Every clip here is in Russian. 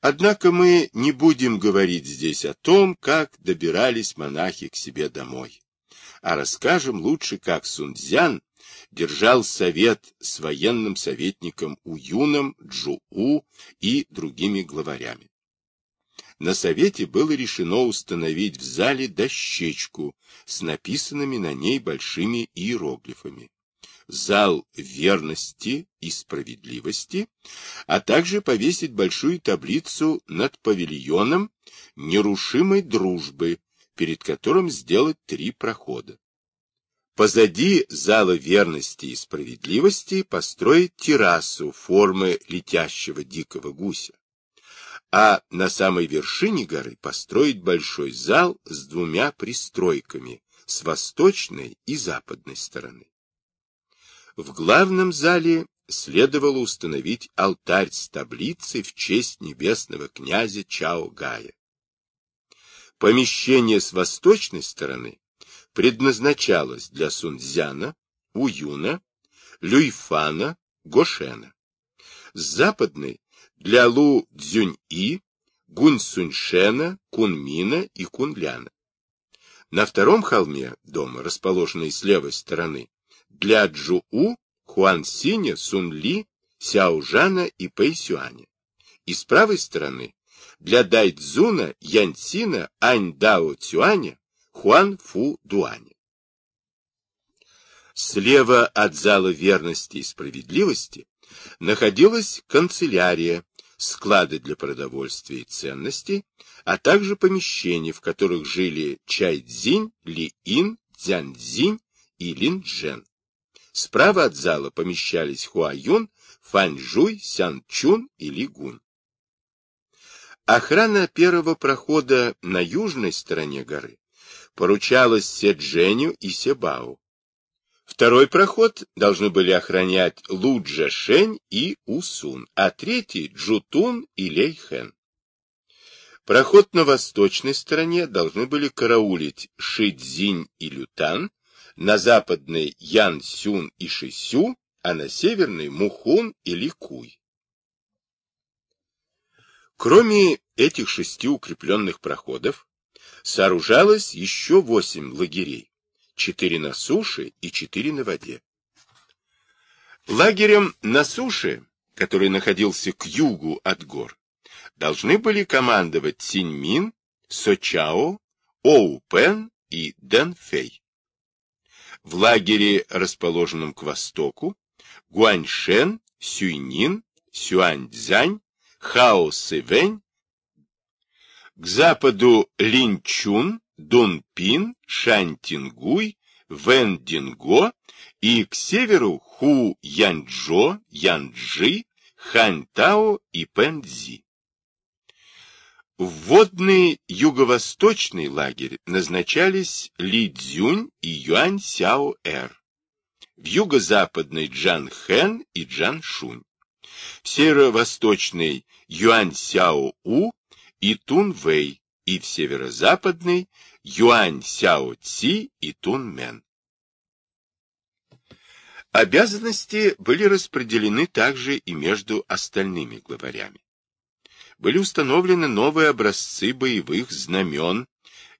Однако мы не будем говорить здесь о том, как добирались монахи к себе домой, а расскажем лучше, как Сунцзян держал совет с военным советником Уюном, Джуу и другими главарями. На совете было решено установить в зале дощечку с написанными на ней большими иероглифами зал верности и справедливости, а также повесить большую таблицу над павильоном нерушимой дружбы, перед которым сделать три прохода. Позади зала верности и справедливости построить террасу формы летящего дикого гуся, а на самой вершине горы построить большой зал с двумя пристройками с восточной и западной стороны. В главном зале следовало установить алтарь с таблицей в честь небесного князя Чао Гая. Помещение с восточной стороны предназначалось для Сунцзяна, Уюна, Люйфана, Гошена. С западной – для Лу Цзюнь-И, Гунь Суньшена, Кунмина и Кунляна. На втором холме дома, расположенной с левой стороны, для Джуу, Хуансиня, Сунли, Сяожана и Пэйсюаня. И с правой стороны для Дайцзуна, Яньцина, Аньдао Цюаня, Хуан Фу Дуаня. Слева от зала верности и справедливости находилась канцелярия, склады для продовольствия и ценностей, а также помещения, в которых жили Чайцзинь, Ли-Ин, Цзяньцзинь и Лин-Джен. Справа от зала помещались Хуаюн, Фанчжуй, Сянчун и Лигун. Охрана первого прохода на южной стороне горы поручалась Седженю и Себао. Второй проход должны были охранять Лу Джешень и Усун, а третий — Джутун и Лейхэн. Проход на восточной стороне должны были караулить Шидзинь и Лютан, на западной Ян-Сюн и Шисю, а на северной Мухун и Ликуй. Кроме этих шести укрепленных проходов, сооружалось еще восемь лагерей, четыре на суше и четыре на воде. Лагерем на суше, который находился к югу от гор, должны были командовать Синьмин, Сочао, Оупен и Дэнфэй. В лагере, расположенном к востоку, Гуаньшен, Сюйнин, Сюаньцзянь, Хао Сывэнь, к западу Линчун, Дунпин, Шантингуй, Вэндинго и к северу Ху Янчжо, Янчжи, Ханьтао и Пэнцзи. В водный юго-восточный лагерь назначались Ли Цзюнь и Юань Сяо-Эр, в юго-западный Джан Хэн и Джан Шунь, в северо-восточный Юань Сяо-У и Тун Вэй, и в северо-западный Юань Сяо Ци и Тун Мен. Обязанности были распределены также и между остальными главарями были установлены новые образцы боевых знамен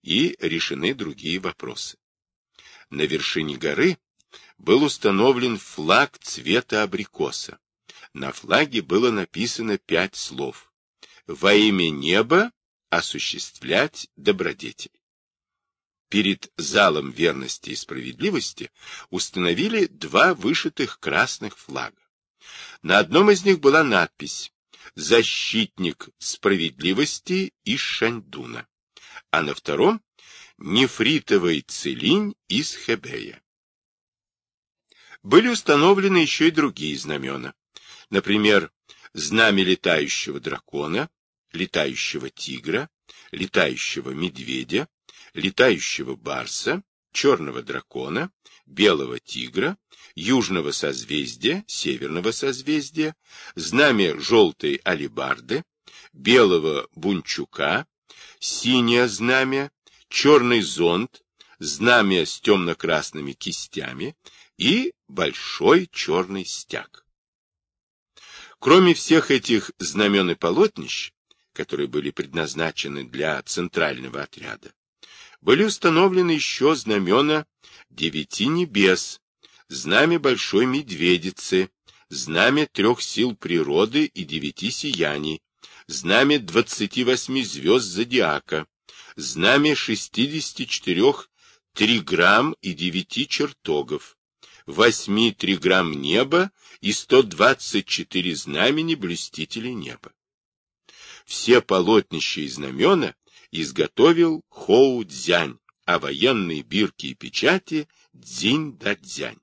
и решены другие вопросы. На вершине горы был установлен флаг цвета абрикоса. На флаге было написано пять слов. «Во имя неба осуществлять добродетель». Перед залом верности и справедливости установили два вышитых красных флага. На одном из них была надпись защитник справедливости из Шаньдуна, а на втором — нефритовый целинь из Хебея. Были установлены еще и другие знамена, например, знамя летающего дракона, летающего тигра, летающего медведя, летающего барса, черного дракона, белого тигра, южного созвездия, северного созвездия, знамя желтой алибарды, белого бунчука, синее знамя, черный зонт, знамя с темно-красными кистями и большой черный стяг. Кроме всех этих знамен и полотнищ, которые были предназначены для центрального отряда, были установлены еще знамена девяти небес, знамя Большой Медведицы, знамя трех сил природы и девяти сияний, знамя двадцати восьми звезд зодиака, знамя шестидесяти четырех триграмм и девяти чертогов, восьми триграмм неба и сто двадцать четыре знамени блюстителей неба. Все полотнища и знамена изготовил Хоу Цзянь, а военные бирки и печати Цзинь да Цзянь.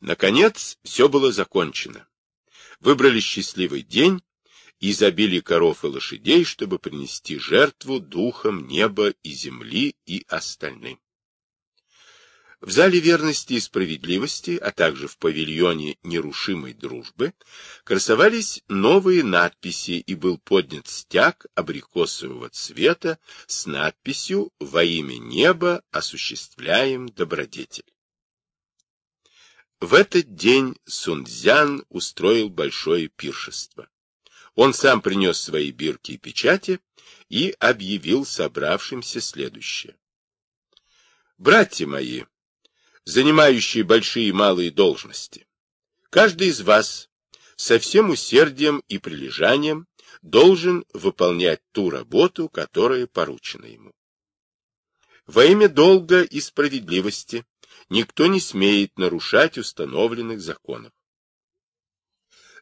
Наконец, все было закончено. Выбрали счастливый день и забили коров и лошадей, чтобы принести жертву духам неба и земли и остальным. В зале верности и справедливости, а также в павильоне нерушимой дружбы, красовались новые надписи и был поднят стяг абрикосового цвета с надписью «Во имя неба осуществляем добродетель». В этот день Сунцзян устроил большое пиршество. Он сам принес свои бирки и печати и объявил собравшимся следующее. «Братья мои, занимающие большие и малые должности. Каждый из вас со всем усердием и прилежанием должен выполнять ту работу, которая поручена ему. Во имя долга и справедливости никто не смеет нарушать установленных законов.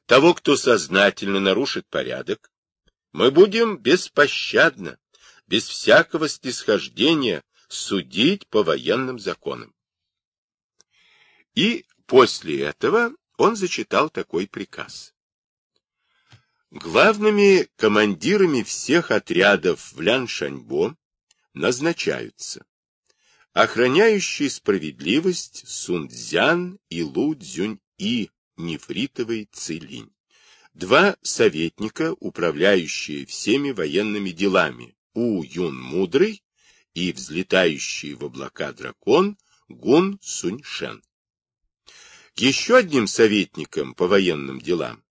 Того, кто сознательно нарушит порядок, мы будем беспощадно, без всякого снисхождения судить по военным законам. И после этого он зачитал такой приказ. Главными командирами всех отрядов в Ляншаньбо назначаются охраняющий справедливость Сунцзян и Лу Цзюнь-И, нефритовый Цилинь, два советника, управляющие всеми военными делами, У Юн Мудрый и взлетающий в облака дракон Гун Суньшен. Еще одним советником по военным делам,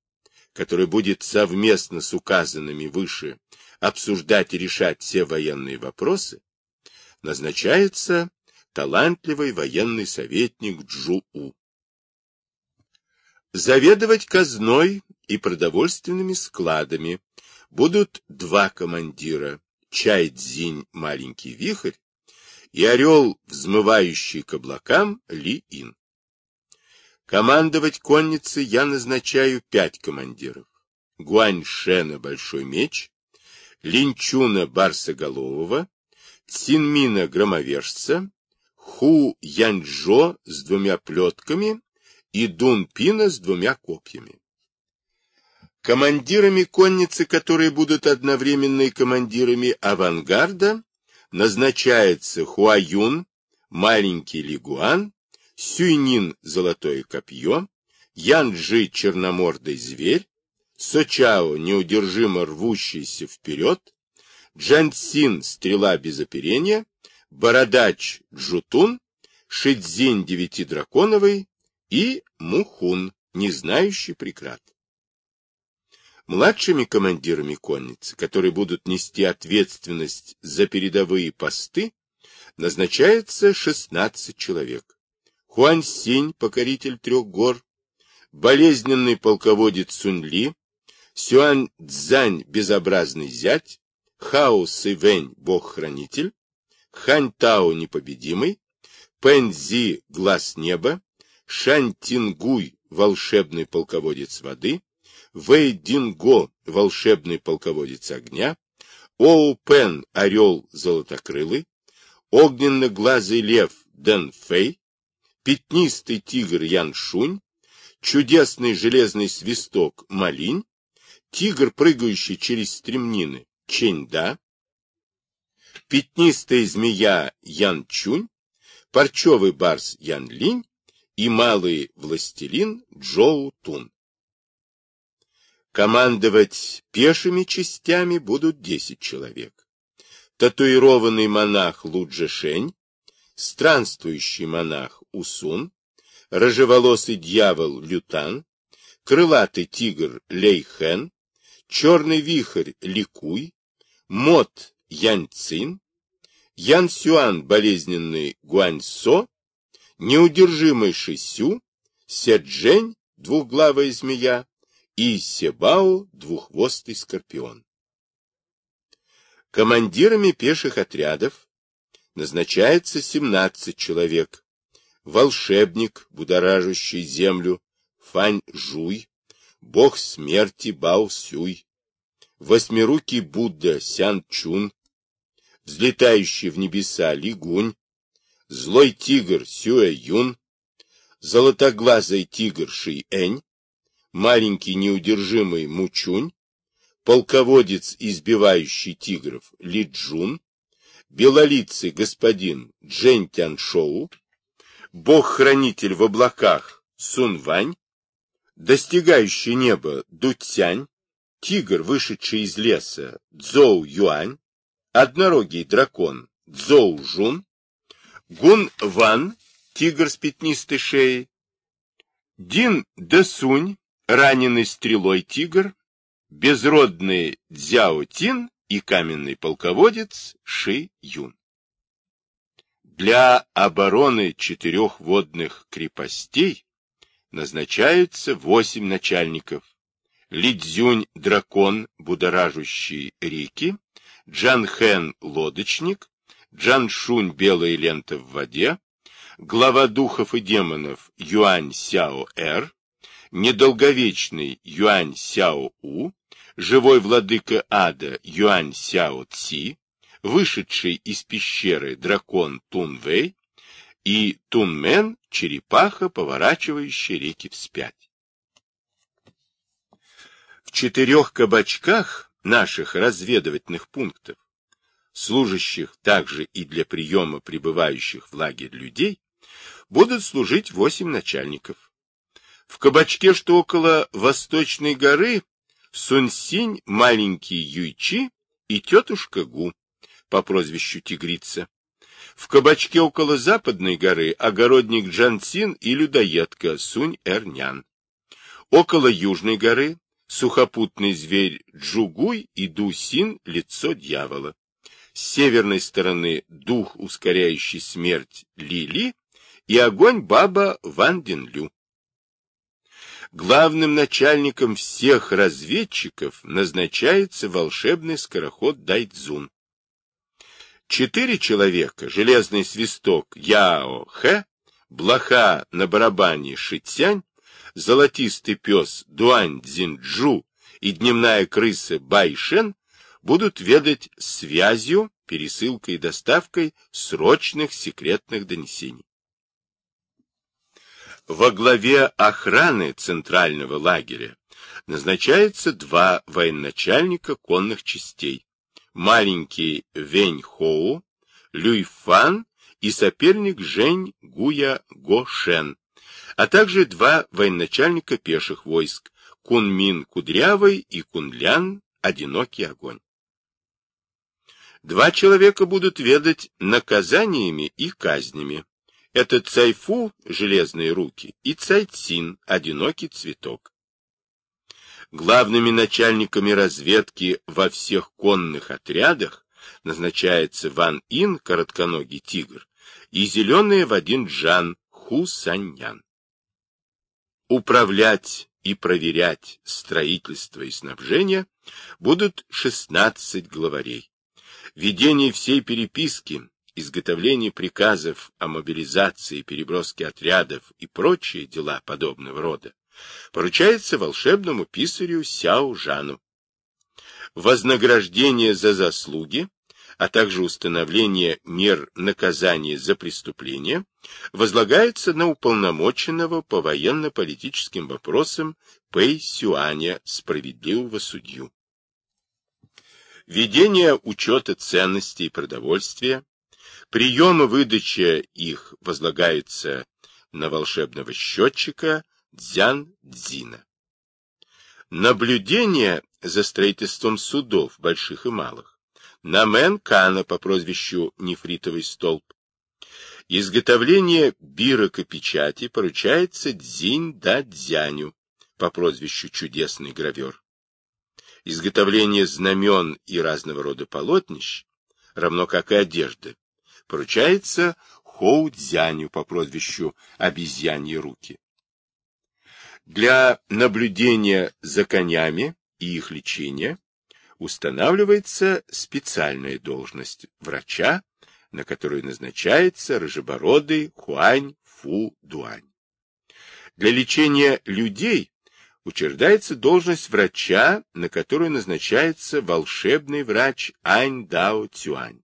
который будет совместно с указанными выше обсуждать и решать все военные вопросы, назначается талантливый военный советник Джу-У. Заведовать казной и продовольственными складами будут два командира, Чай-Дзинь маленький вихрь и орел, взмывающий к облакам Ли-Ин. Командовать конницей я назначаю пять командиров. Гуань-Шена Большой Меч, Линчуна Барсоголового, Цинмина Громовержца, Ху Яньчжо с двумя плетками и Дун Пина с двумя копьями. Командирами конницы, которые будут одновременно и командирами авангарда, назначается Хуаюн, маленький Лигуан, Сюйнин — золотое копье, Янджи — черномордый зверь, Сочао — неудержимо рвущийся вперед, Джансин — стрела без оперения, Бородач — джутун, Шидзин — девятидраконовый и Мухун, не знающий прекрат. Младшими командирами конницы, которые будут нести ответственность за передовые посты, назначается 16 человек. Хуань Синь, покоритель трех гор, болезненный полководец Сунли, Сюань Цзань, безобразный зять, Хао Сывэнь, бог-хранитель, Хань Тао, непобедимый, Пэн Зи, глаз неба, Шань Тингуй, волшебный полководец воды, Вэй Динго, волшебный полководец огня, Оу Пен, орел золотокрылый, огненно-глазый лев Дэн Фэй, пятнистый тигр Яншунь, чудесный железный свисток Малинь, тигр, прыгающий через стремнины Ченьда, пятнистая змея Янчунь, парчевый барс Янлинь и малый властелин Джоу Тун. Командовать пешими частями будут десять человек. Татуированный монах Луджешень, странствующий монах Усун, рыжеволосый дьявол Лютан, крылатый тигр Лейхен, Черный вихрь Ликуй, Мот Яньцин, Ян Сюан болезненный Гуаньсо, Неудержимый Шисю, Седжень двухглавая змея и Себао двуххвостый скорпион. Командирами пеших отрядов назначается 17 человек. Волшебник, будоражащий землю, Фань Жуй, бог смерти Бао Сюй, восьмирукий Будда Сян Чун, взлетающий в небеса Лигунь, злой тигр Сюэ Юн, золотоглазый тигр Ши Энь, маленький неудержимый Мучунь, полководец, избивающий тигров Ли Джун, белолицый господин Джень Тяншоу, бог-хранитель в облаках Сун Вань, достигающий неба Дуцянь, тигр, вышедший из леса Цзоу Юань, однорогий дракон Цзоу Жун, Гун Ван, тигр с пятнистой шеей, Дин Десунь, раненый стрелой тигр, безродный Цзяо Тин и каменный полководец Ши Юн. Для обороны четырех водных крепостей назначаются восемь начальников. Лидзюнь – дракон, будоражущий реки, Джанхэн – лодочник, Джаншунь – белая лента в воде, глава духов и демонов Юань Сяо Эр, недолговечный Юань Сяо У, живой владыка ада Юань Сяо Ци, вышедший из пещеры дракон Тун Вэй и Тунмен — черепаха, поворачивающая реки вспять. В четырех кабачках наших разведывательных пунктов, служащих также и для приема прибывающих в лагерь людей, будут служить восемь начальников. В кабачке, что около Восточной горы, Сунсинь, маленький Юйчи и тетушка Гу по прозвищу Тигрица. В кабачке около Западной горы огородник Джансин и людоедка Сунь-Эрнян. Около Южной горы сухопутный зверь Джугуй и Дусин лицо дьявола. С северной стороны дух, ускоряющий смерть Лили, и огонь баба Ван Динлю. Главным начальником всех разведчиков назначается волшебный скороход Дайдзун. Четыре человека, железный свисток Яо Хэ, блоха на барабане Шитянь, золотистый пес Дуань Цзинджу и дневная крыса Байшен будут ведать связью, пересылкой и доставкой срочных секретных донесений. Во главе охраны центрального лагеря назначается два военачальника конных частей маленький Вень Хоу, Люй Фан и соперник Жень Гуя Го Шен, а также два военачальника пеших войск Кунмин Кудрявый и Кунлян Одинокий Огонь. Два человека будут ведать наказаниями и казнями. Это Цайфу, железные руки, и Цайцин, одинокий цветок главными начальниками разведки во всех конных отрядах назначается Ван Ин, коротконогий тигр, и зеленые в один Джан, Ху Саньян. Управлять и проверять строительство и снабжение будут 16 главарей. Ведение всей переписки, изготовление приказов о мобилизации, переброске отрядов и прочие дела подобного рода поручается волшебному писарю Сяо Жану. Вознаграждение за заслуги, а также установление мер наказания за преступления возлагается на уполномоченного по военно-политическим вопросам Пэй Сюаня, справедливого судью. Ведение учета ценностей продовольствия, приемы выдача их возлагается на волшебного счетчика Дзян Дзина. Наблюдение за строительством судов, больших и малых. Намен Кана по прозвищу Нефритовый столб. Изготовление бирок и печати поручается Дзинь Да Дзяню по прозвищу Чудесный гравер. Изготовление знамен и разного рода полотнищ, равно как и одежды, поручается Хоу-Дзяню по прозвищу «Обезьяньи руки». Для наблюдения за конями и их лечения устанавливается специальная должность врача, на которую назначается рыжебородый Хуань Фу Дуань. Для лечения людей учреждается должность врача, на которую назначается волшебный врач Ань Дао Цюань.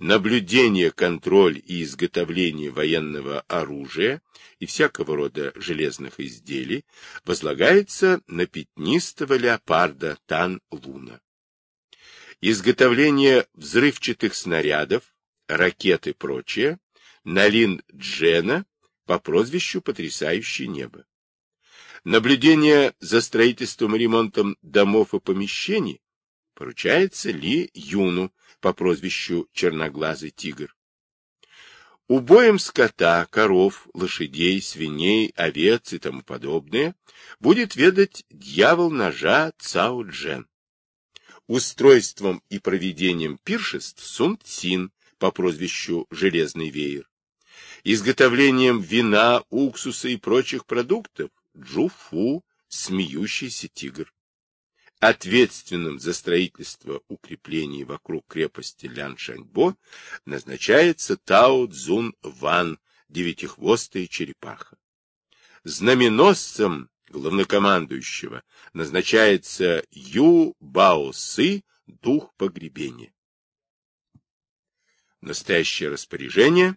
Наблюдение, контроль и изготовление военного оружия и всякого рода железных изделий возлагается на пятнистого леопарда Тан Луна. Изготовление взрывчатых снарядов, ракет и прочее на Лин Джена по прозвищу «Потрясающее небо». Наблюдение за строительством и ремонтом домов и помещений поручается Ли Юну по прозвищу Черноглазый тигр. Убоем скота, коров, лошадей, свиней, овец и тому подобное будет ведать дьявол ножа Цао Джен. Устройством и проведением пиршеств Сун Цин по прозвищу Железный веер. Изготовлением вина, уксуса и прочих продуктов Джуфу, смеющийся тигр. Ответственным за строительство укреплений вокруг крепости Ляншаньбо назначается Тао Цзун Ван, девятихвостая черепаха. Знаменосцем главнокомандующего назначается Ю Бао Сы, дух погребения. Настоящее распоряжение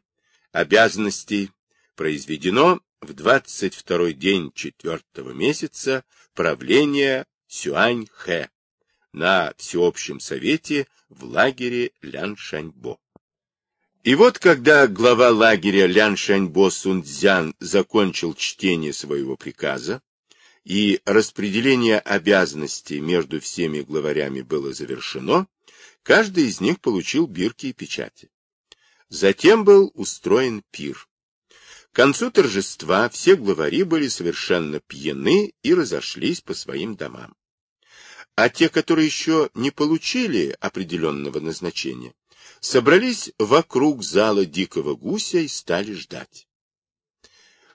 обязанностей произведено в 22 день четвертого месяца правления Сюань-Хэ на всеобщем совете в лагере Ляншаньбо. И вот когда глава лагеря Ляншаньбо Сунцзян закончил чтение своего приказа, и распределение обязанностей между всеми главарями было завершено, каждый из них получил бирки и печати. Затем был устроен пир. К концу торжества все главари были совершенно пьяны и разошлись по своим домам. А те, которые еще не получили определенного назначения, собрались вокруг зала дикого гуся и стали ждать.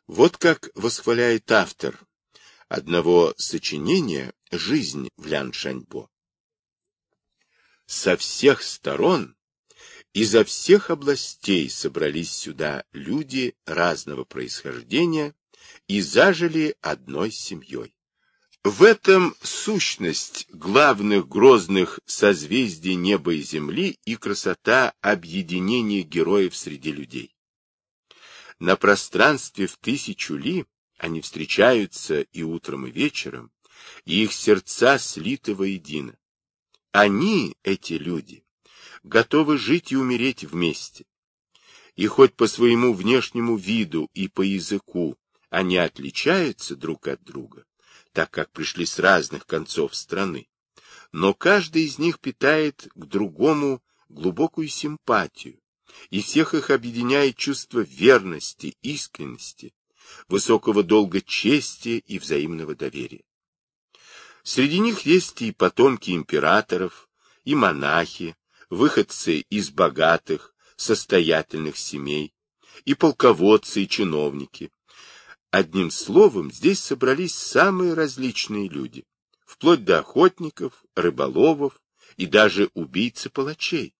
Вот как восхваляет автор одного сочинения «Жизнь в Ляншаньбо». Со всех сторон Изо всех областей собрались сюда люди разного происхождения и зажили одной семьей. В этом сущность главных грозных созвездий неба и земли и красота объединения героев среди людей. На пространстве в тысячу ли они встречаются и утром, и вечером, и их сердца слиты воедино. Они, эти люди, готовы жить и умереть вместе. И хоть по своему внешнему виду и по языку они отличаются друг от друга, так как пришли с разных концов страны, но каждый из них питает к другому глубокую симпатию, и всех их объединяет чувство верности, искренности, высокого долга чести и взаимного доверия. Среди них есть и потомки императоров, и монахи, выходцы из богатых, состоятельных семей, и полководцы, и чиновники. Одним словом, здесь собрались самые различные люди, вплоть до охотников, рыболовов и даже убийцы-палачей.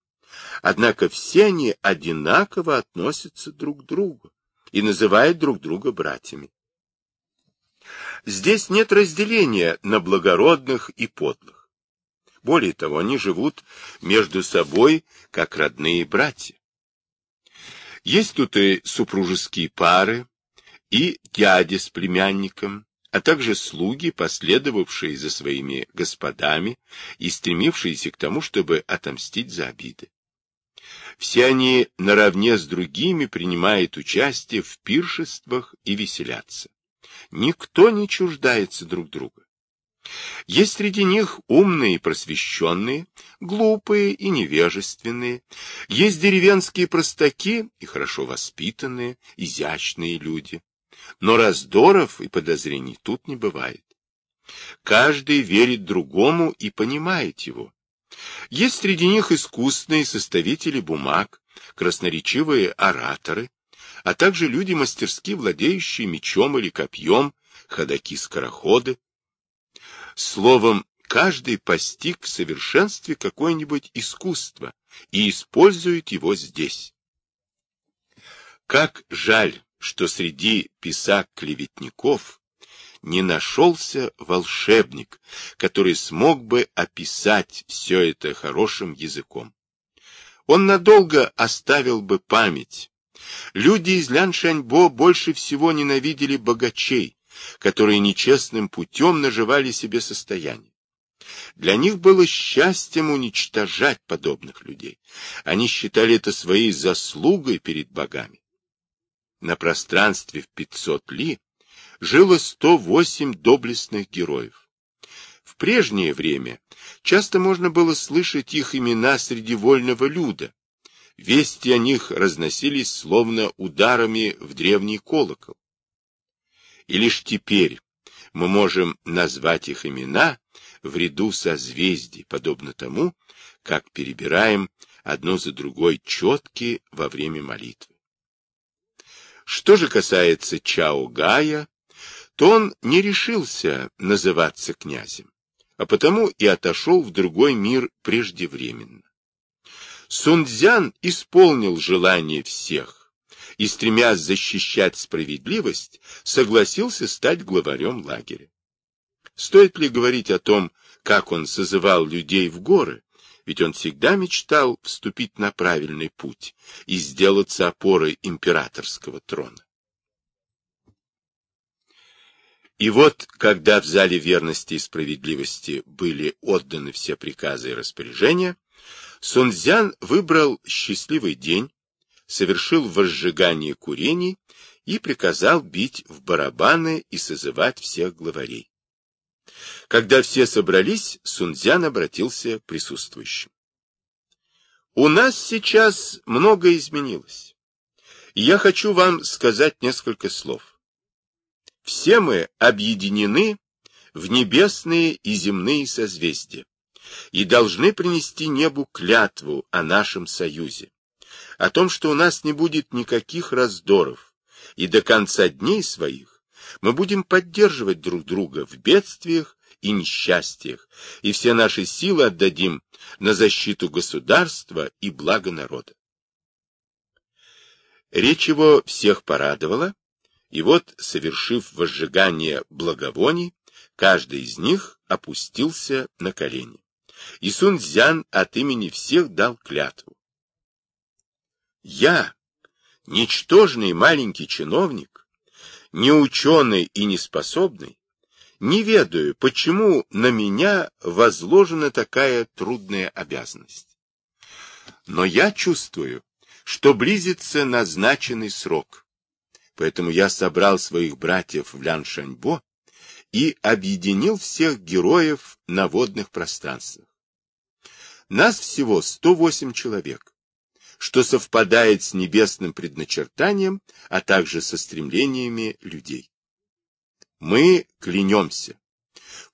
Однако все они одинаково относятся друг к другу и называют друг друга братьями. Здесь нет разделения на благородных и подлых. Более того, они живут между собой, как родные братья. Есть тут и супружеские пары, и дяди с племянником, а также слуги, последовавшие за своими господами и стремившиеся к тому, чтобы отомстить за обиды. Все они наравне с другими принимают участие в пиршествах и веселятся. Никто не чуждается друг друга. Есть среди них умные и просвещенные, глупые и невежественные. Есть деревенские простаки и хорошо воспитанные, изящные люди. Но раздоров и подозрений тут не бывает. Каждый верит другому и понимает его. Есть среди них искусные составители бумаг, красноречивые ораторы, а также люди, мастерски владеющие мечом или копьем, ходаки-скороходы. Словом, каждый постиг в совершенстве какое-нибудь искусство и использует его здесь. Как жаль, что среди писак-клеветников не нашелся волшебник, который смог бы описать все это хорошим языком. Он надолго оставил бы память. Люди из Ляншаньбо больше всего ненавидели богачей, которые нечестным путем наживали себе состояние. Для них было счастьем уничтожать подобных людей. Они считали это своей заслугой перед богами. На пространстве в 500 ли жило 108 доблестных героев. В прежнее время часто можно было слышать их имена среди вольного люда. Вести о них разносились словно ударами в древний колокол. И лишь теперь мы можем назвать их имена в ряду созвездий, подобно тому, как перебираем одно за другой четки во время молитвы. Что же касается Чао Гая, то он не решился называться князем, а потому и отошел в другой мир преждевременно. Сунцзян исполнил желание всех и, стремясь защищать справедливость, согласился стать главарем лагеря. Стоит ли говорить о том, как он созывал людей в горы, ведь он всегда мечтал вступить на правильный путь и сделаться опорой императорского трона. И вот, когда в зале верности и справедливости были отданы все приказы и распоряжения, Сунцзян выбрал счастливый день, совершил возжигание курений и приказал бить в барабаны и созывать всех главарей. Когда все собрались, Сунцзян обратился к присутствующим. У нас сейчас многое изменилось. Я хочу вам сказать несколько слов. Все мы объединены в небесные и земные созвездия и должны принести небу клятву о нашем союзе, о том, что у нас не будет никаких раздоров, и до конца дней своих мы будем поддерживать друг друга в бедствиях и несчастьях, и все наши силы отдадим на защиту государства и блага народа. Речь его всех порадовала, и вот, совершив возжигание благовоний, каждый из них опустился на колени. И Сунцзян от имени всех дал клятву. Я, ничтожный маленький чиновник, не ученый и не способный, не ведаю, почему на меня возложена такая трудная обязанность. Но я чувствую, что близится назначенный срок, Поэтому я собрал своих братьев в Ляншаньбо и объединил всех героев на водных пространствах. Нас всего 108 человек, что совпадает с небесным предначертанием, а также со стремлениями людей. Мы клянемся.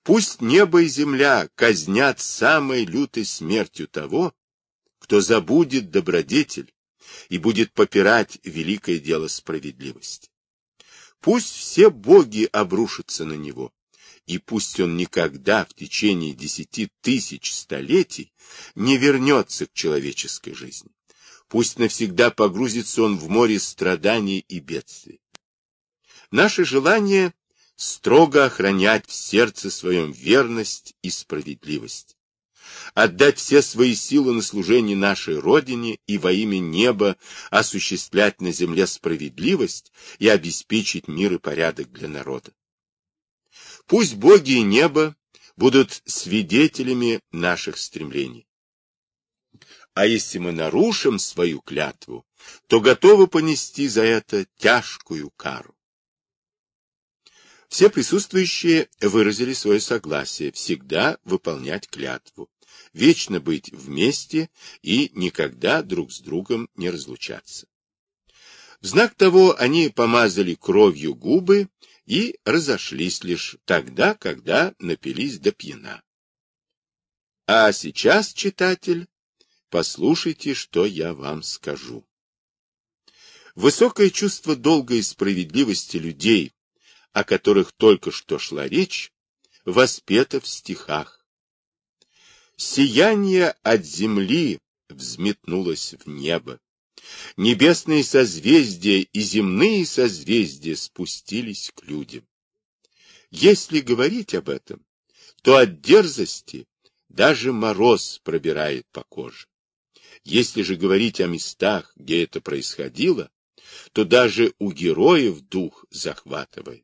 Пусть небо и земля казнят самой лютой смертью того, кто забудет добродетель, и будет попирать великое дело справедливости. Пусть все боги обрушатся на него, и пусть он никогда в течение десяти тысяч столетий не вернется к человеческой жизни. Пусть навсегда погрузится он в море страданий и бедствий. Наше желание — строго охранять в сердце своем верность и справедливость отдать все свои силы на служение нашей Родине и во имя неба осуществлять на земле справедливость и обеспечить мир и порядок для народа. Пусть боги и небо будут свидетелями наших стремлений. А если мы нарушим свою клятву, то готовы понести за это тяжкую кару. Все присутствующие выразили свое согласие всегда выполнять клятву, вечно быть вместе и никогда друг с другом не разлучаться. В знак того они помазали кровью губы и разошлись лишь тогда, когда напились до пьяна. А сейчас, читатель, послушайте, что я вам скажу. Высокое чувство долга и справедливости людей, о которых только что шла речь, воспето в стихах. Сияние от земли взметнулось в небо. Небесные созвездия и земные созвездия спустились к людям. Если говорить об этом, то от дерзости даже мороз пробирает по коже. Если же говорить о местах, где это происходило, то даже у героев дух захватывает.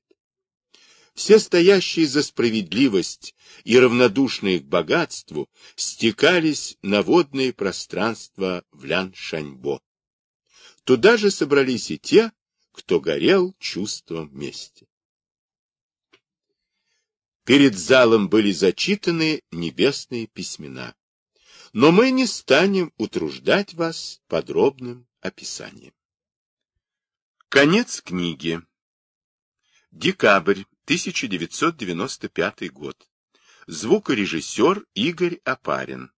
Все стоящие за справедливость и равнодушные к богатству стекались на водные пространства в Лян-Шаньбо. Туда же собрались и те, кто горел чувством мести. Перед залом были зачитаны небесные письмена. Но мы не станем утруждать вас подробным описанием. Конец книги. Декабрь 1995 год. Звукорежиссер Игорь Апарин.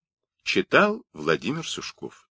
Читал Владимир Сушков.